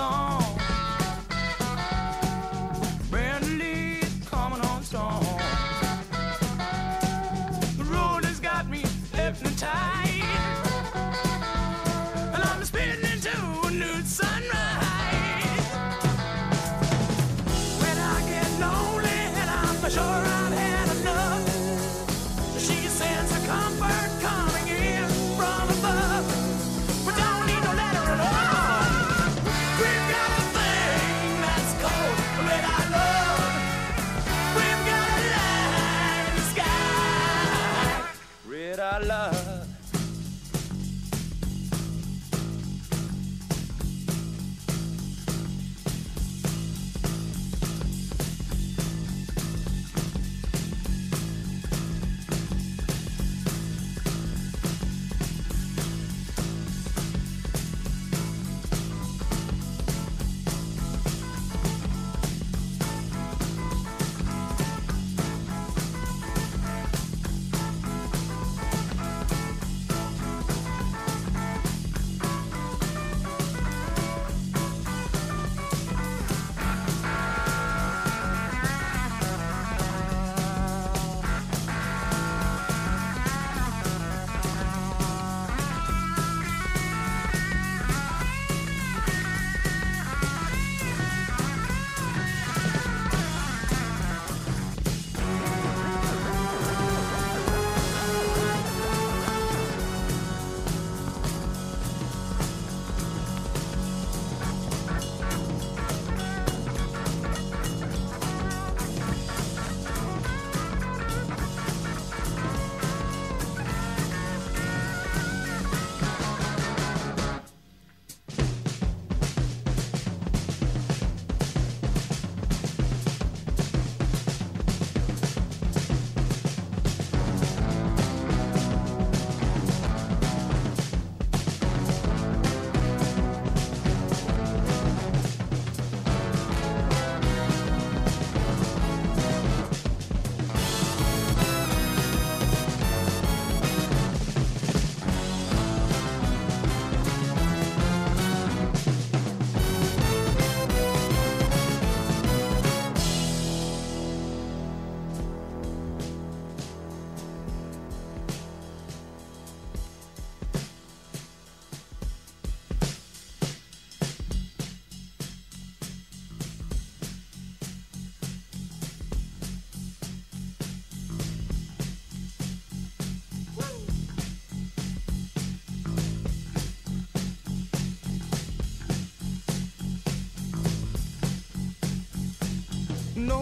song.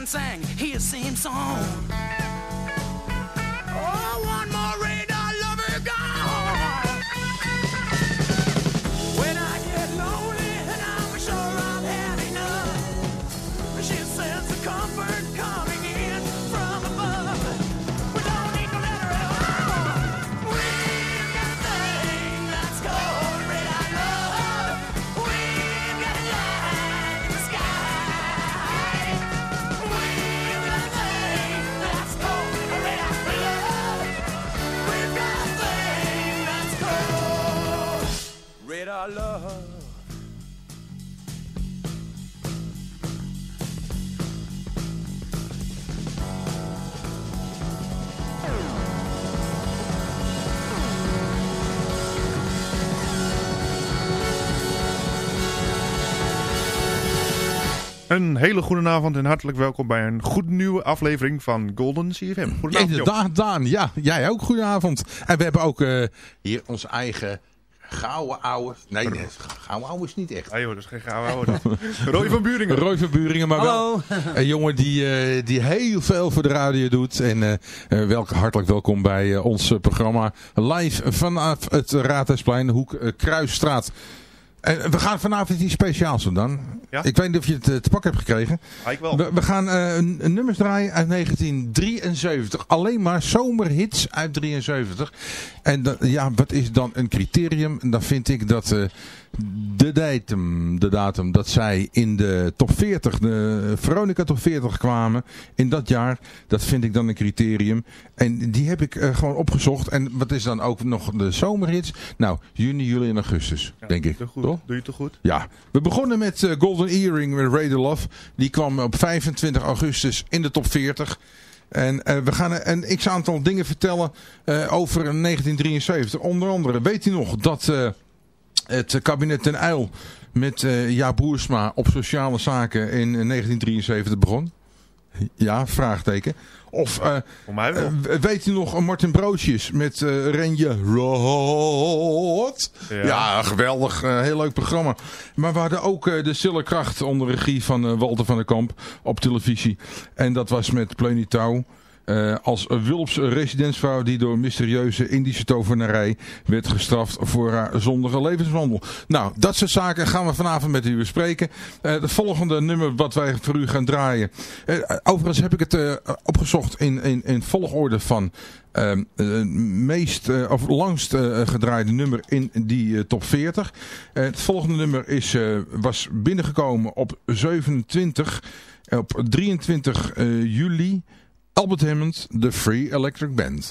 Newsman sang his same song. Oh, one more radar Een hele goede avond en hartelijk welkom bij een goed nieuwe aflevering van Golden CFM. Goedenavond. Inderdaad, Daan. Ja, jij ook. Goedenavond. En we hebben ook eh, hier ons eigen gouden ouwe. Nee, nee, gouden ouwe is niet echt. Ah joh, dat is geen gouden oude. dat. Roy van Buringen. Roy van Buringen, maar wel een jongen die, eh, die heel veel voor de radio doet. En eh, eh, welk, hartelijk welkom bij ons programma live vanaf het Raadhuisplein, hoek Kruisstraat. En we gaan vanavond iets speciaals doen dan. Ja? Ik weet niet of je het eh, te pak hebt gekregen. Ik wel. We, we gaan eh, een, nummers draaien uit 1973. Alleen maar zomerhits uit 73. En ja, wat is dan een criterium? Dan vind ik dat eh, de datum, de datum dat zij in de top 40, de Veronica top 40 kwamen in dat jaar, dat vind ik dan een criterium. En die heb ik eh, gewoon opgezocht. En wat is dan ook nog de zomerhits? Nou, juni, juli en augustus, Ja, denk ik. Goed. Toch? Doe je toch goed? Ja, we begonnen met eh, Golden Earring met Ray Love. Die kwam op 25 augustus in de top 40. En eh, we gaan een x aantal dingen vertellen over 1973. Onder andere, weet u nog dat het kabinet ten Uyl met eh Jaap Boersma op sociale zaken in eh, 1973 begon? Ja, vraagteken. Of eh, eh, weet u nog eh, Martin Broodjes met eh Renje Rot? Ja. Ja, geweldig. eh, heel leuk programma. Maar we hadden ook eh, de Stille Kracht onder regie van eh, Walter van der Kamp op televisie. En dat was met Pleunie Eh, als Wulps residentsvrouw die door mysterieuze Indische tovenarij werd gestraft voor haar zondige levenswandel. Nou, dat soort zaken gaan we vanavond met u bespreken. Eh het volgende nummer wat wij voor u gaan draaien. Eh, overigens heb ik het opgezocht in, in, in volgorde van ehm, eh, meest of langst gedraaide nummer in die top 40. Eh, het volgende nummer is, was binnengekomen op 27, eh, op 23 eh, juli. Albert Hammond, The Free Electric Band.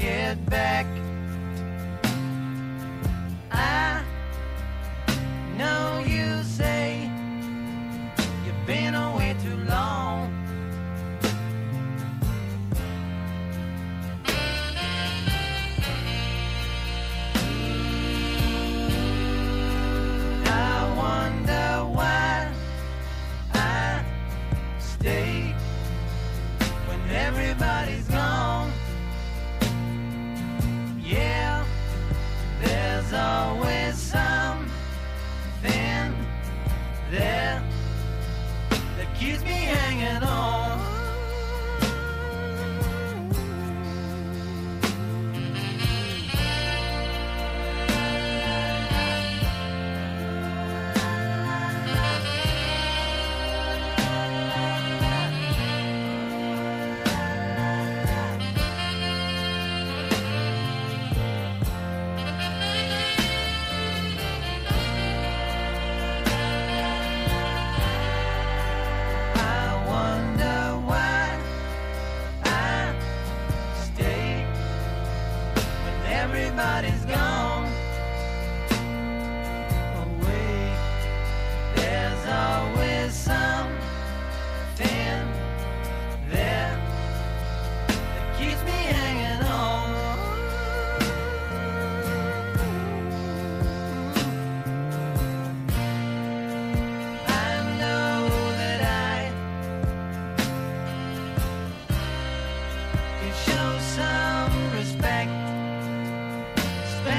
get back.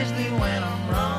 wisely when I'm wrong.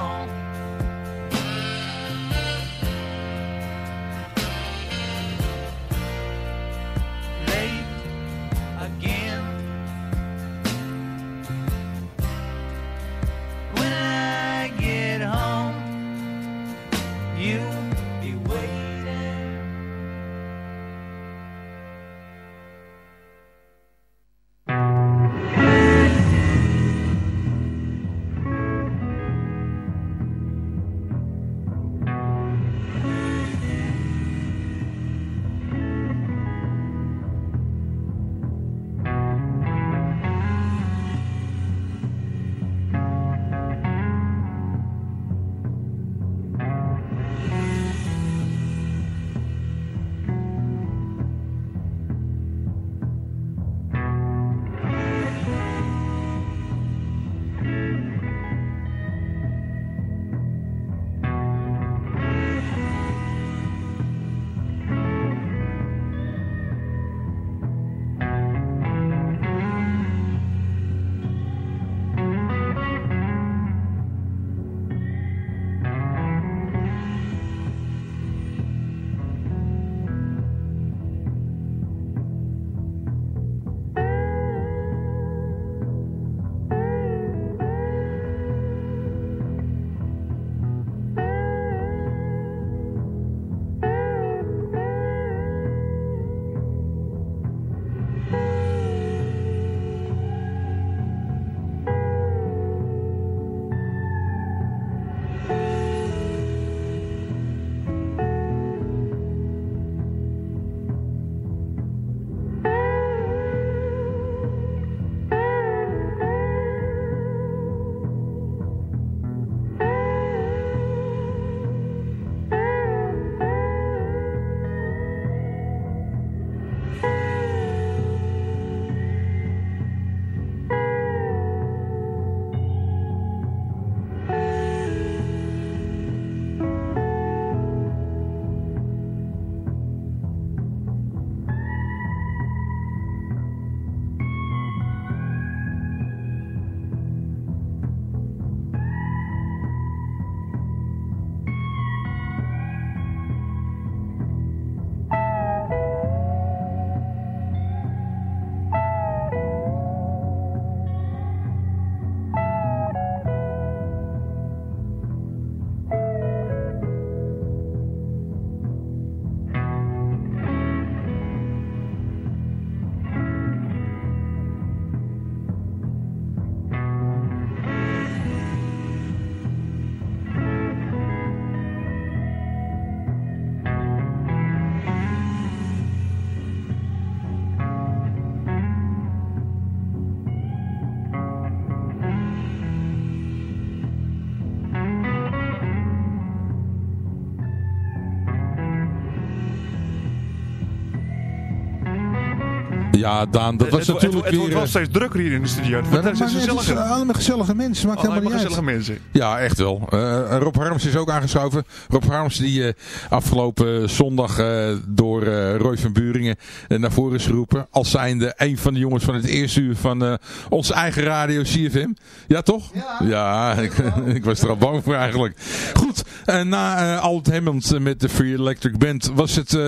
Ja, Daan, dat was het, het- natuurlijk het, wordt wel steeds drukker hier in de studio. Het wordt steeds. Het gezelliger. zijn allemaal gezellige mensen, maakt helemaal niet uit. gezellige mensen. Ja, echt wel. Eh, Rob Harms is ook aangeschoven. Rob Harms die eh, afgelopen zondag eh, door eh, Roy van Buringen eh, naar voren is geroepen. Als zijnde een van de jongens van het eerste uur van eh, onze eigen radio CFM. Ja, toch? Ja, ik, ik was er al bang voor eigenlijk. Goed, en na uh, Albert Hammond eh, met de Free Electric Band was het eh,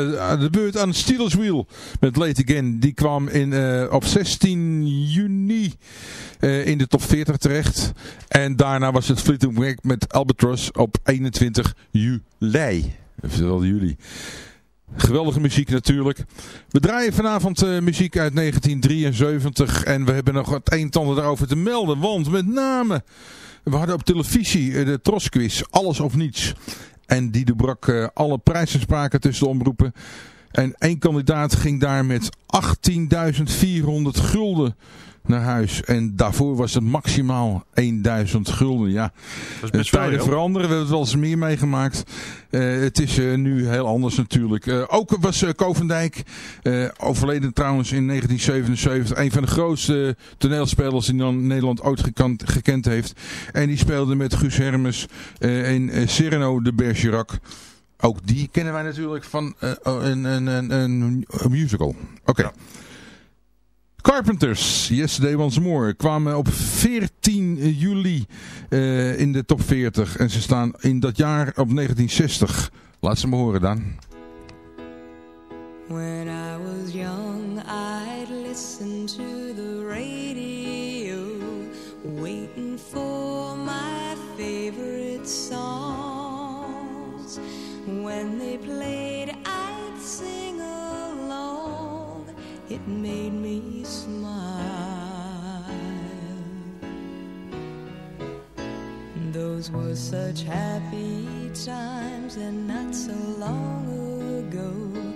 de beurt aan Steelers Wheel met Late Again. Die kwam in, eh, op 16 juni eh, in de top 40 terecht. En daarna was het Fleetwood Mac met Albatross op 21 juli. Oftewel juli. Geweldige muziek natuurlijk. We draaien vanavond eh, muziek uit 1973 en we hebben nog het een en ander daarover te melden. Want met name, we hadden op televisie de Trosquiz, Alles of Niets. En die de brak eh, alle prijzenspraken tussen de omroepen. En één kandidaat ging daar met 18.400 gulden naar huis. En daarvoor was het maximaal 1000 gulden. Ja, veel, tijden veranderen. We hebben het wel eens meer meegemaakt. Eh, het is eh, nu heel anders natuurlijk. Eh, ook was Kovendijk, overleden trouwens in 1977, een van de grootste toneelspelers die dan Nederland ooit gekend, gekend heeft. En die speelde met Guus Hermes in Cyrano de Bergerac. Ook die kennen wij natuurlijk van eh, een, een, een, een, een musical. Oké. Carpenters, Yesterday Once More, kwamen op 14 juli uh, in de top 40. En ze staan in dat jaar op 1960. Laat ze me horen dan. When I was young, I'd listen to When they played, I'd sing along. It made me smile. Those were such happy times and not so long ago.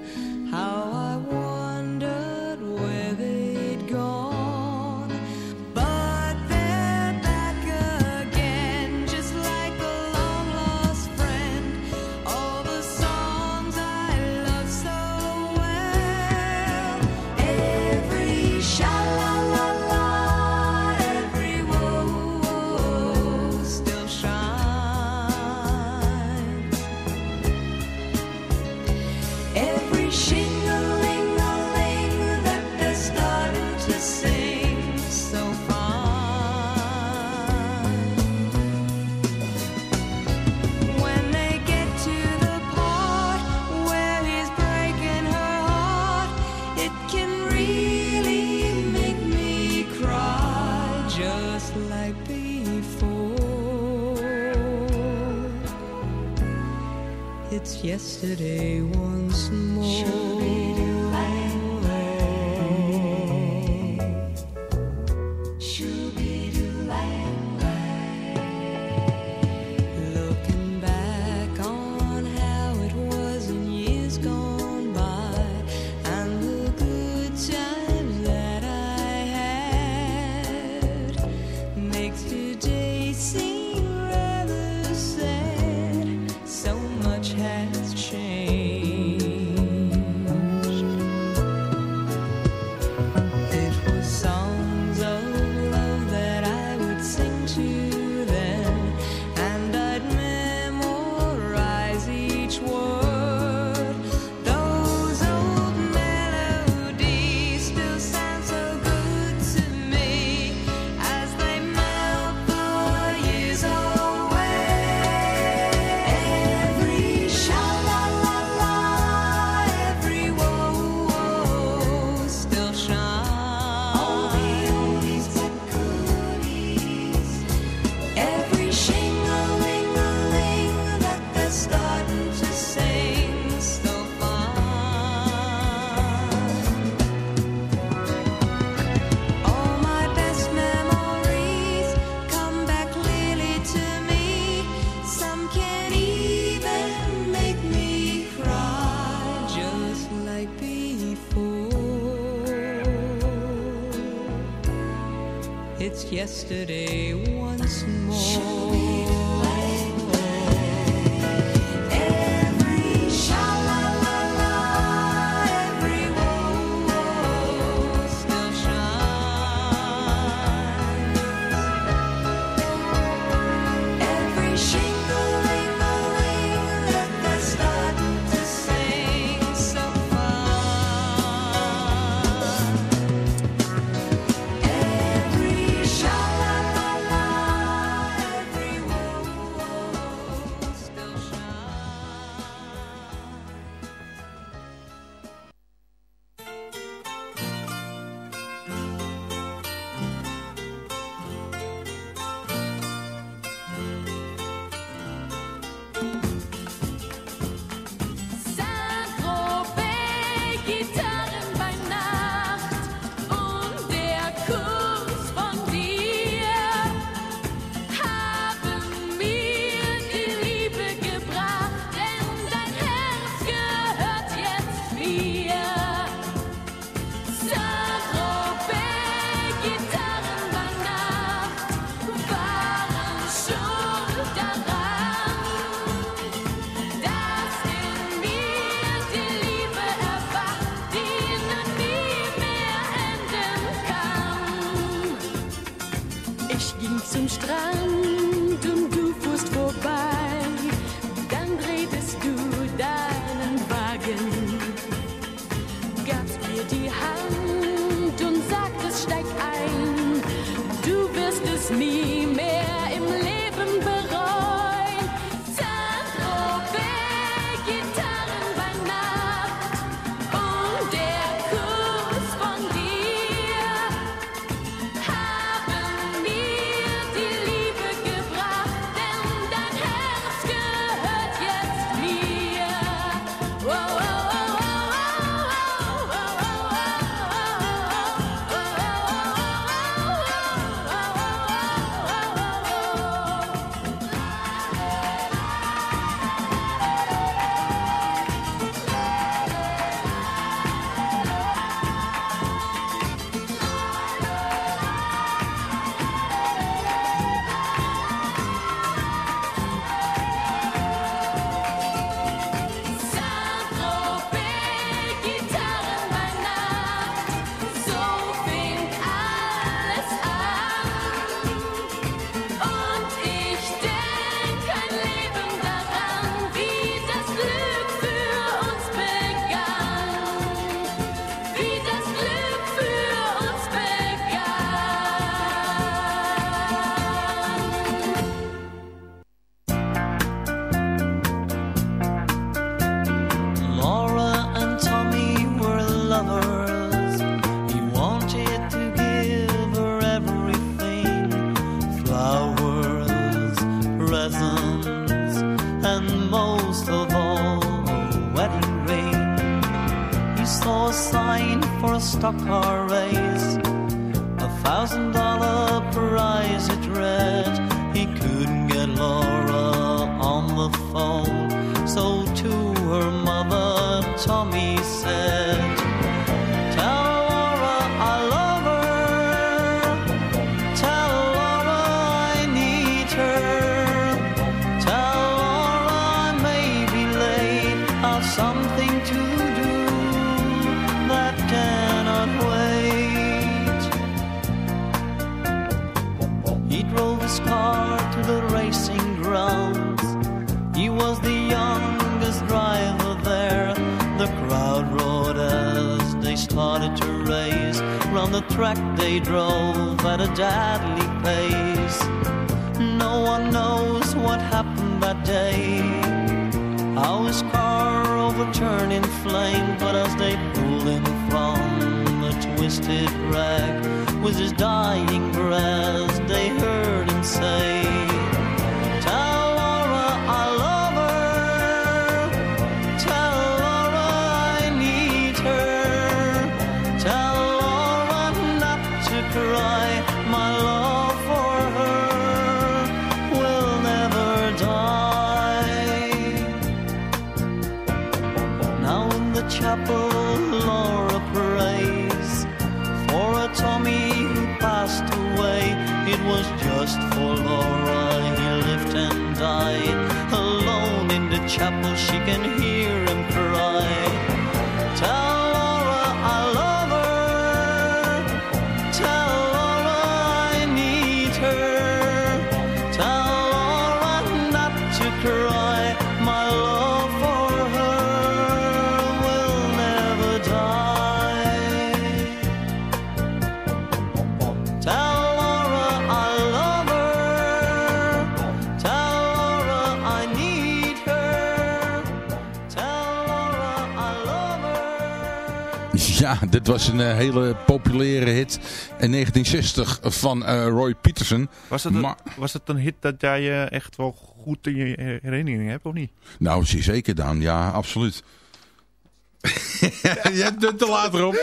Yesterday chapel or a praise for a Tommy who passed away. It was just for Laura he lived and died. Alone in the chapel, she can hear him Ja, dit was een eh, hele populaire hit in 1960 van eh, Roy Peterson. Was het, een, Maar- was het een hit dat jij eh, echt wel goed in je herinnering hebt, of niet? Nou, zie zeker dan. Ja, absoluut. je hebt het te later op.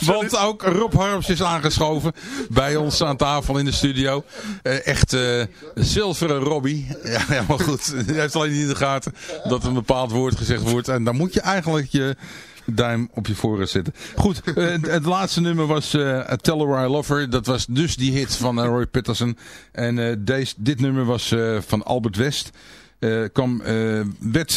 Want ook Rob Harms is aangeschoven bij ons aan tafel in de studio. Echt zilveren Robbie. Ja, ja, maar goed. Hij heeft alleen niet in de gaten dat een bepaald woord gezegd wordt. En dan moet je eigenlijk je duim op je voorraad zetten. Goed, eh, het, laatste nummer was eh Tell Her I Love Her. Dat was dus die hit van eh, Roy Peterson. En deze, dit nummer was van Albert West. Eh, kwam,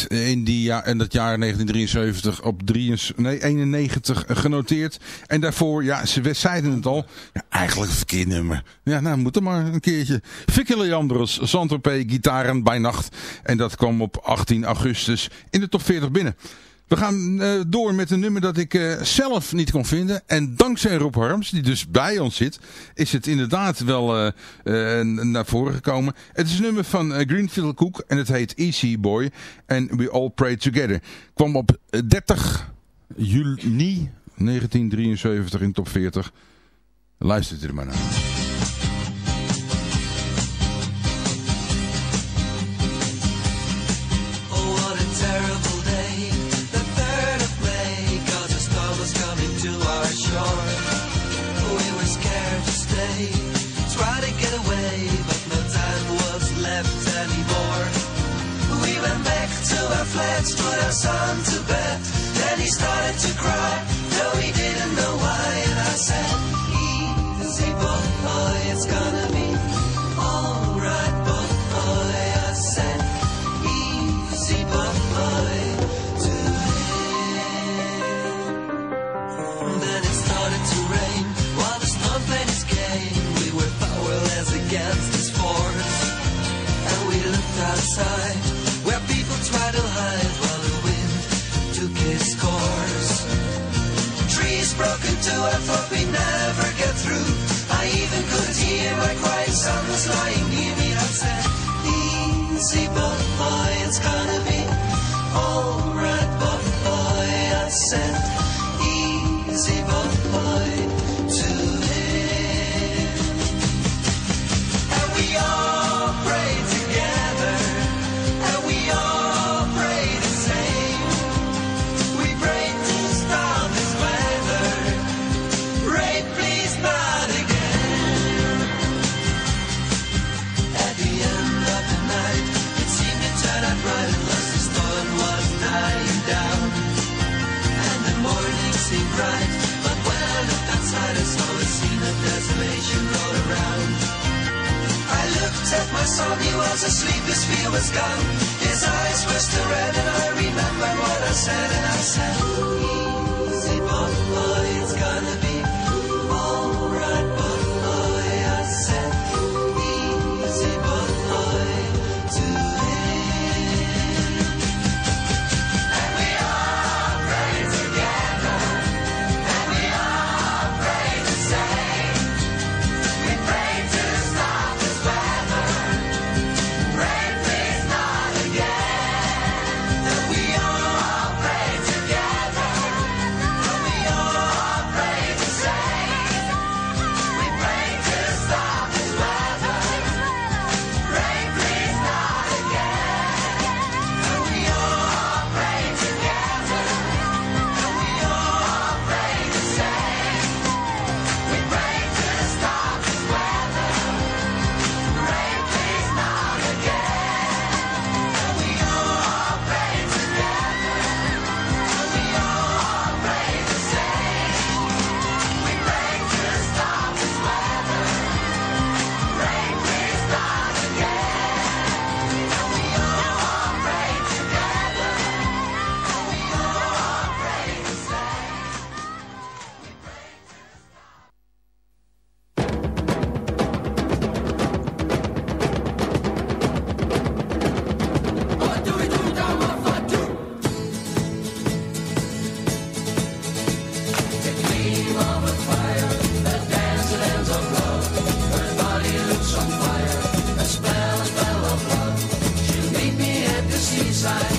in, die ja, in dat jaar 1973 op 93, nee, 91 genoteerd. En daarvoor, ja, ze zeiden het al, ja, eigenlijk een verkeerd nummer. Ja, nou, moet er maar een keertje. Vicky Leandros, Saint-Tropez, Gitaren bij Nacht. En dat kwam op 18 augustus in de top 40 binnen. We gaan eh, door met een nummer dat ik eh, zelf niet kon vinden. En dankzij Rob Harms, die dus bij ons zit, is het inderdaad wel eh, naar voren gekomen. Het is een nummer van Greenfield Cook en het heet Easy Boy. En We All Pray Together. Kwam op eh, 30 juni 1973 in top 40. Luistert u er maar naar. what I thought. My son, he was asleep, his fear was gone. His eyes were still red, and I remembered what I said, and I said, Easy boy, side.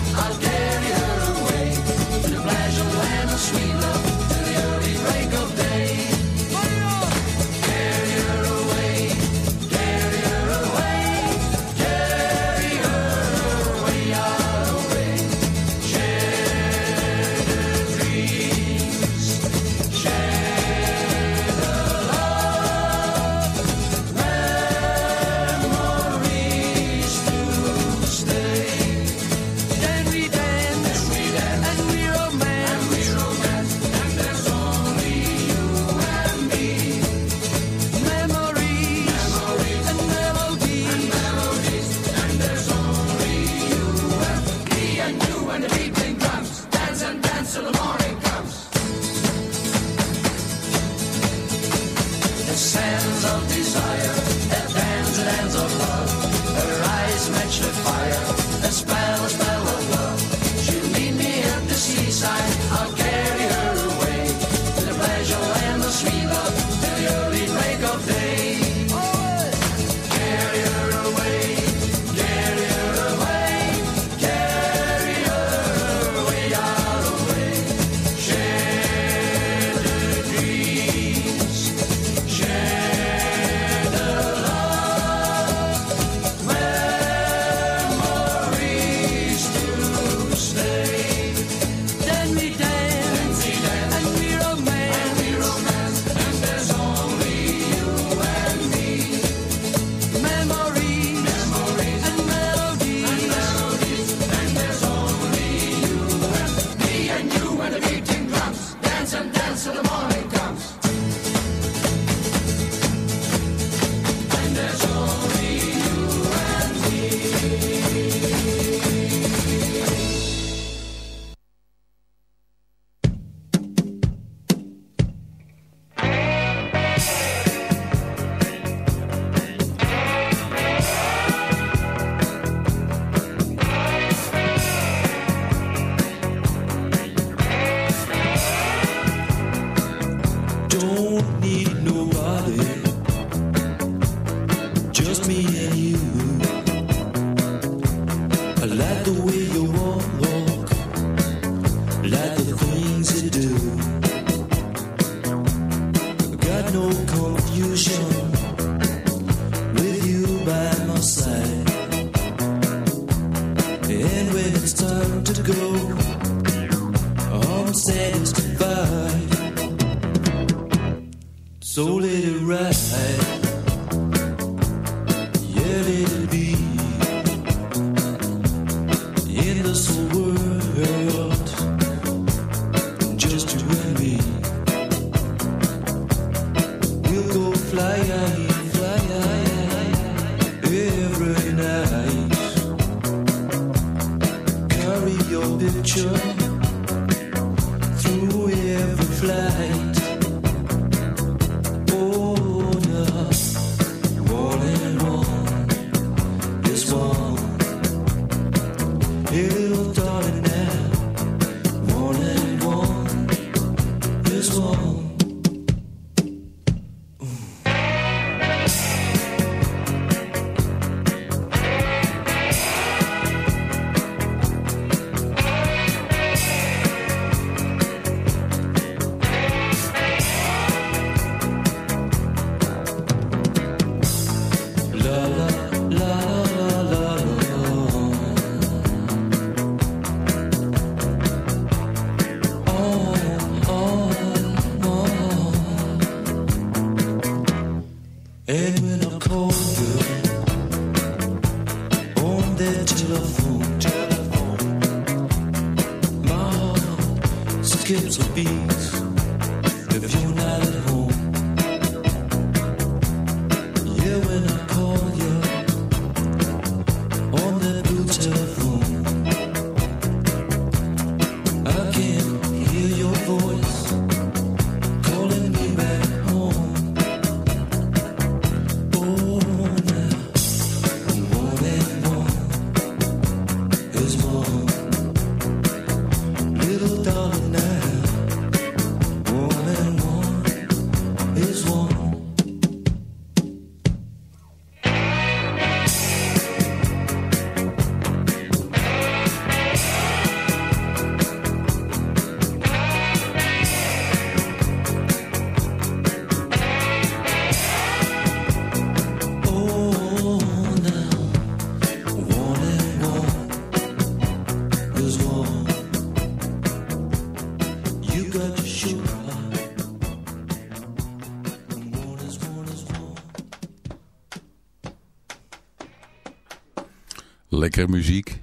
Lekkere muziek.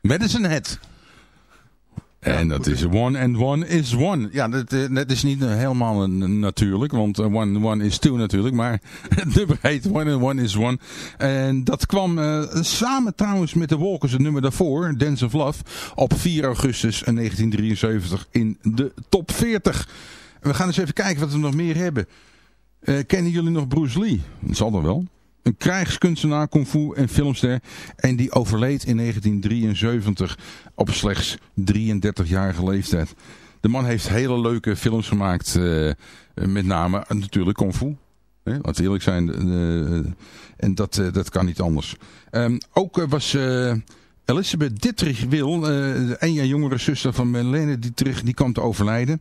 Madison Head. En dat is one and one is one. Ja, dat, eh, dat is niet eh, helemaal een- natuurlijk, want eh, one and one is two natuurlijk. Maar het nummer heet one and one is one. En dat kwam eh, samen trouwens met de Walkers, het nummer daarvoor, Dance of Love, op 4 augustus 1973 in de top 40. En we gaan eens even kijken wat we nog meer hebben. Eh, kennen jullie nog Bruce Lee? Dat zal dan wel. Een krijgskunstenaar, kung fu en filmster. En die overleed in 1973 op slechts 33-jarige leeftijd. De man heeft hele leuke films gemaakt. eh, met name eh, natuurlijk kung fu. Hè, eerlijk zijn. eh, en dat, dat kan niet anders. Ehm, ook was... Elisabeth Dittrich Wil, eh, een jaar jongere zuster van Melene Dittrich, die kwam te overlijden.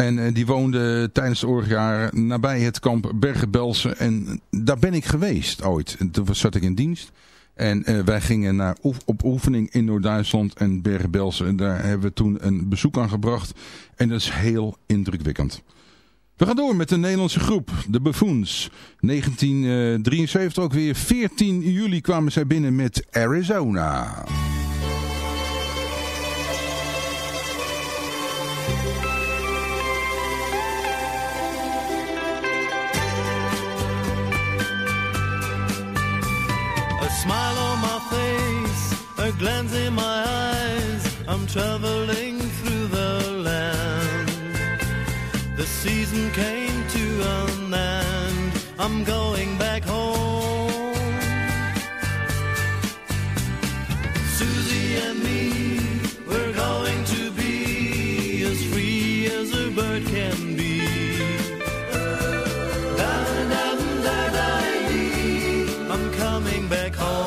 En eh, die woonde tijdens de nabij het kamp Bergen-Belsen. En daar ben ik geweest ooit. En Toen zat ik in dienst. En eh, wij gingen naar op oefening in Noord-Duitsland en Bergen-Belsen. En daar hebben we toen een bezoek aan gebracht. En dat is heel indrukwekkend. We gaan door met de Nederlandse groep, de Buffoons. 1973 ook weer. 14 juli kwamen zij binnen met Arizona. Smile on my face, a glance in my eyes. I'm traveling through the land. The season came to an end. I'm going back home. Susie and me, coming back home.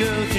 Girl.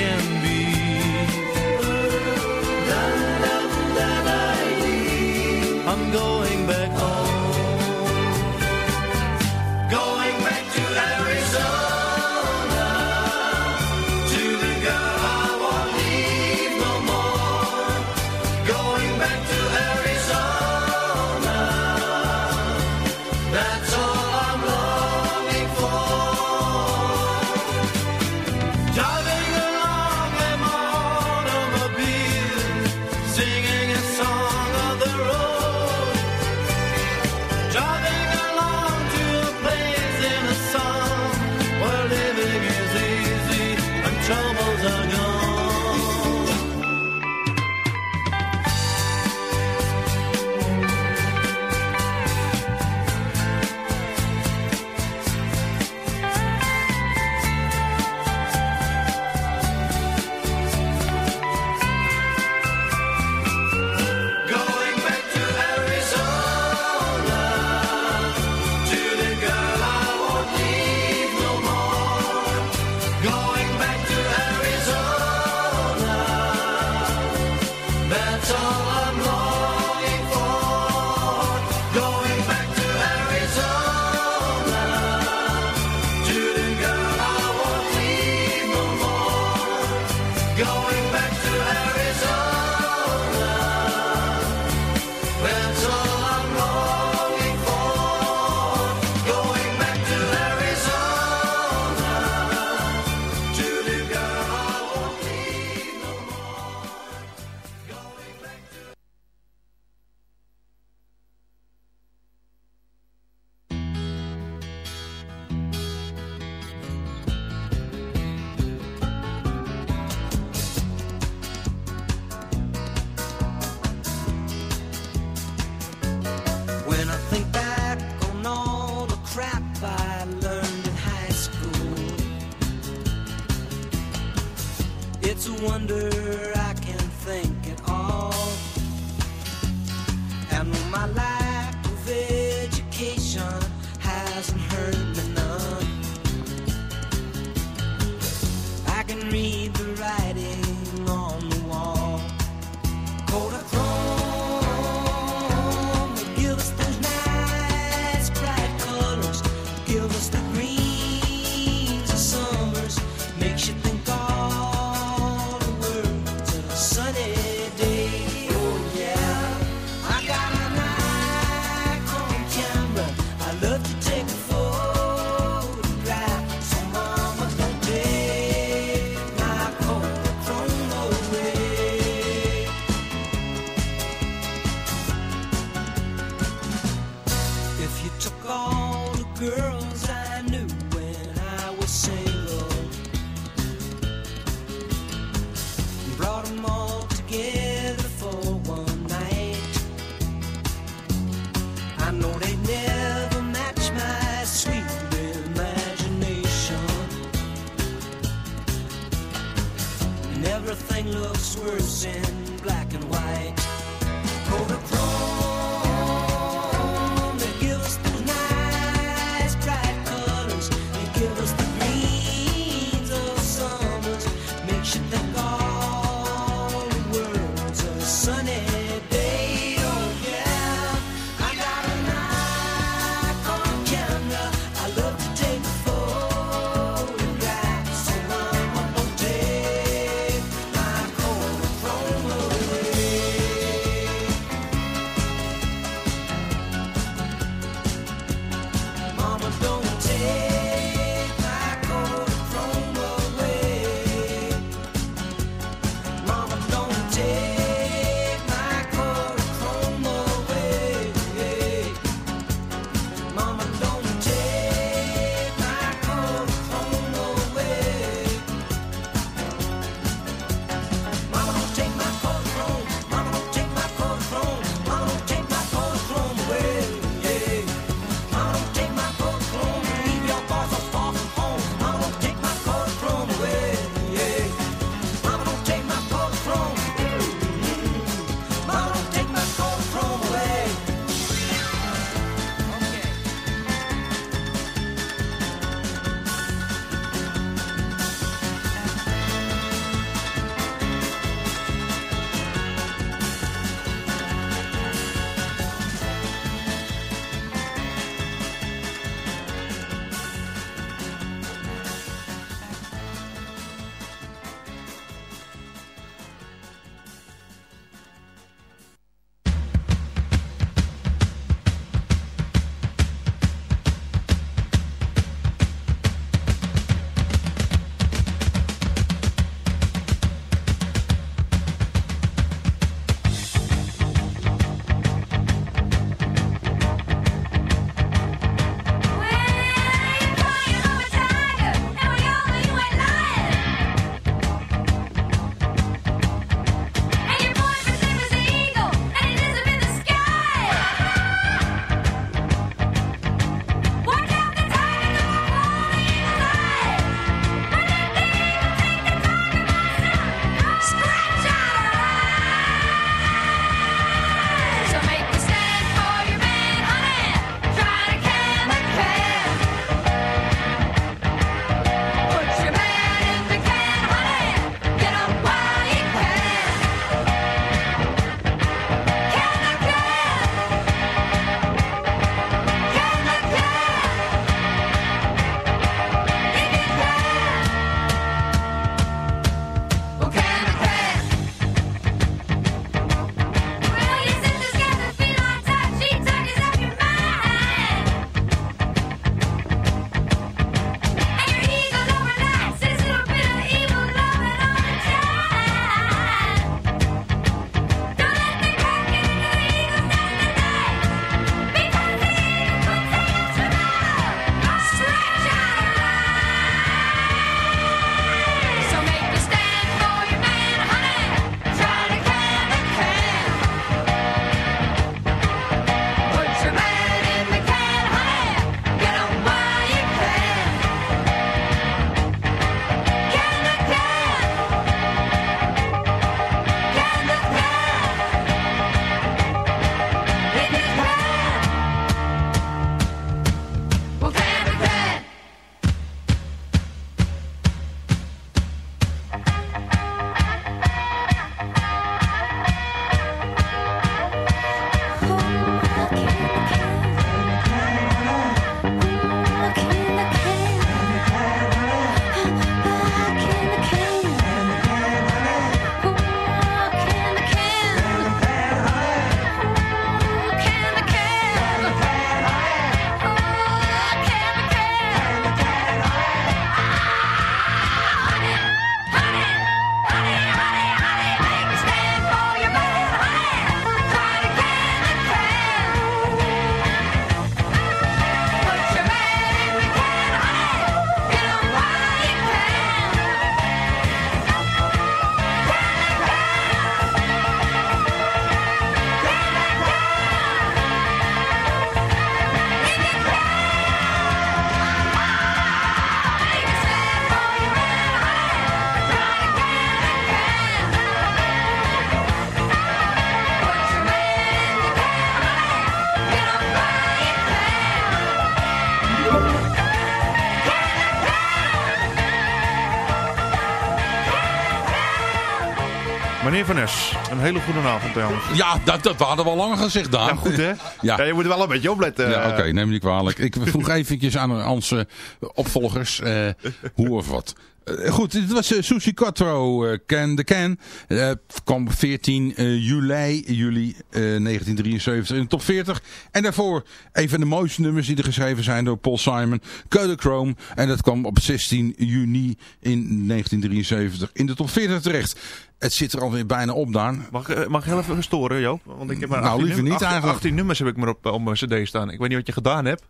Meneer Van Nes, een hele goede avond trouwens. Ja, dat, dat hadden we al lang gezegd, Daan. Ja, goed hè? Ja. Ja, je moet er wel een beetje opletten. Ja, oké, neem me niet kwalijk. Ik vroeg eventjes aan onze opvolgers eh, hoe of wat. Eh, goed, dit was uh, Sushi Quattro, eh, Can the Can. Eh, kwam op 14 eh, juli, juli eh, 1973 in de top 40. En daarvoor een van de mooiste nummers die er geschreven zijn door Paul Simon, Chrome. En dat kwam op 16 juni in 1973 in de top 40 terecht. Het zit er alweer bijna op, Daan. Mag, eh, mag ik heel even storen, Joop? Want ik heb maar Nou, 18 liever niet 18 eigenlijk. 18 nummers heb ik maar op, op mijn cd staan. Ik weet niet wat je gedaan hebt.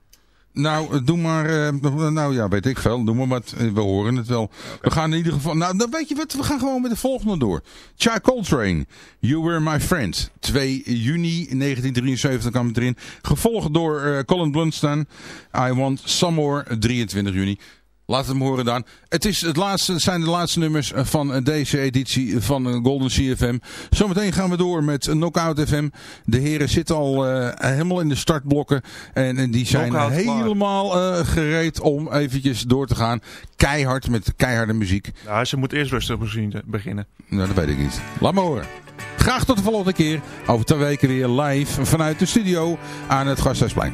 Nou, eh, doe maar. eh, nou ja, weet ik veel. Doe maar wat. Eh, We horen het wel. We gaan in ieder geval. Nou, dan weet je wat? We gaan gewoon met de volgende door. Chai Coltrane. You Were My Friend. 2 juni 1973 kwam het erin. Gevolgd door Colin Blunstone. I Want Some More. 23 juni. Laat het me horen dan. Het, is het, laatste, het zijn de laatste nummers van eh, deze editie van eh, Golden CFM. Zometeen gaan we door met Knockout FM. De heren zitten al eh, helemaal in de startblokken. En, en die zijn Knockout helemaal eh, gereed om eventjes door te gaan. Keihard met keiharde muziek. Nou, ze moet eerst rustig beginnen. Nou, dat weet ik niet. Laat me horen. Graag tot de volgende keer. Over twee weken weer live vanuit de studio aan het Gasthuisplein.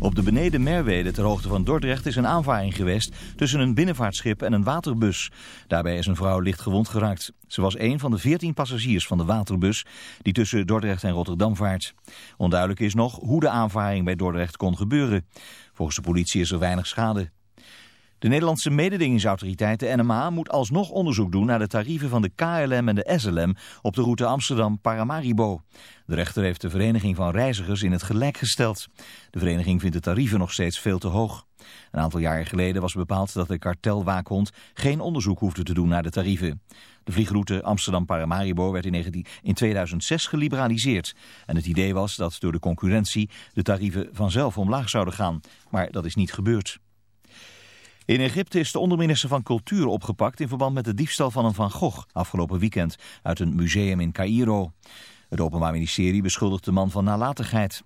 Op de beneden Merwede ter hoogte van Dordrecht is een aanvaring geweest tussen een binnenvaartschip en een waterbus. Daarbij is een vrouw licht gewond geraakt. Ze was een van de veertien passagiers van de waterbus die tussen Dordrecht en Rotterdam vaart. Onduidelijk is nog hoe de aanvaring bij Dordrecht kon gebeuren. Volgens de politie is er weinig schade. De Nederlandse mededingingsautoriteit, de NMA, moet alsnog onderzoek doen naar de tarieven van de KLM en de SLM op de route Amsterdam-Paramaribo. De rechter heeft de Vereniging van Reizigers in het gelijk gesteld. De vereniging vindt de tarieven nog steeds veel te hoog. Een aantal jaren geleden was bepaald dat de kartelwaakhond geen onderzoek hoefde te doen naar de tarieven. De vliegroute Amsterdam-Paramaribo werd in 19 in 2006 geliberaliseerd. En het idee was dat door de concurrentie de tarieven vanzelf omlaag zouden gaan. Maar dat is niet gebeurd. In Egypte is de onderminister van Cultuur opgepakt in verband met de diefstal van een Van Gogh afgelopen weekend uit een museum in Cairo. Het Openbaar Ministerie beschuldigt de man van nalatigheid.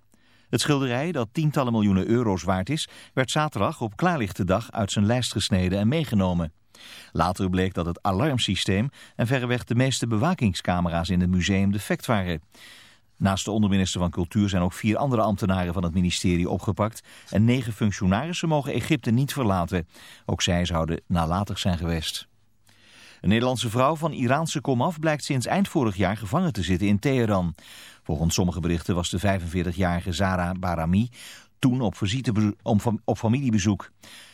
Het schilderij, dat tientallen miljoenen euro's waard is, werd zaterdag op klaarlichte dag uit zijn lijst gesneden en meegenomen. Later bleek dat het alarmsysteem en verreweg de meeste bewakingscamera's in het museum defect waren. Naast de onderminister van Cultuur zijn ook vier andere ambtenaren van het ministerie opgepakt en negen functionarissen mogen Egypte niet verlaten. Ook zij zouden nalatig zijn geweest. Een Nederlandse vrouw van Iraanse komaf blijkt sinds eind vorig jaar gevangen te zitten in Teheran. Volgens sommige berichten was de 45-jarige Zara Barami toen op, visite, op familiebezoek.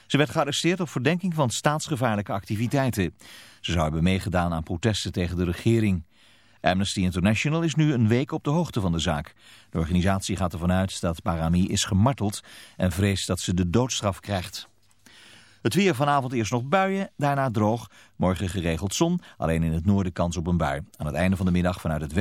Ze werd gearresteerd op verdenking van staatsgevaarlijke activiteiten. Ze zou hebben meegedaan aan protesten tegen de regering. Amnesty International is nu een week op de hoogte van de zaak. De organisatie gaat ervan uit dat Barami is gemarteld en vreest dat ze de doodstraf krijgt. Het weer vanavond eerst nog buien, daarna droog. Morgen geregeld zon, alleen in het noorden kans op een bui. Aan het einde van de middag vanuit het westen.